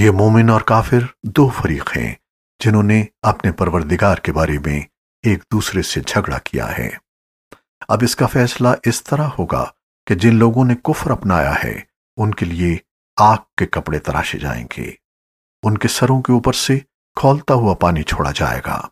ये मोमिन और काफिर दो फरीक हैं, जिन्होंने अपने परवरदिगार के बारे में एक दूसरे से झगड़ा किया है। अब इसका फैसला इस तरह होगा कि जिन लोगों ने कुफर अपनाया है, उनके लिए आग के कपड़े तराशे जाएँगे। उनके सरों के ऊपर से खोलता हुआ पानी छोड़ा जाएगा।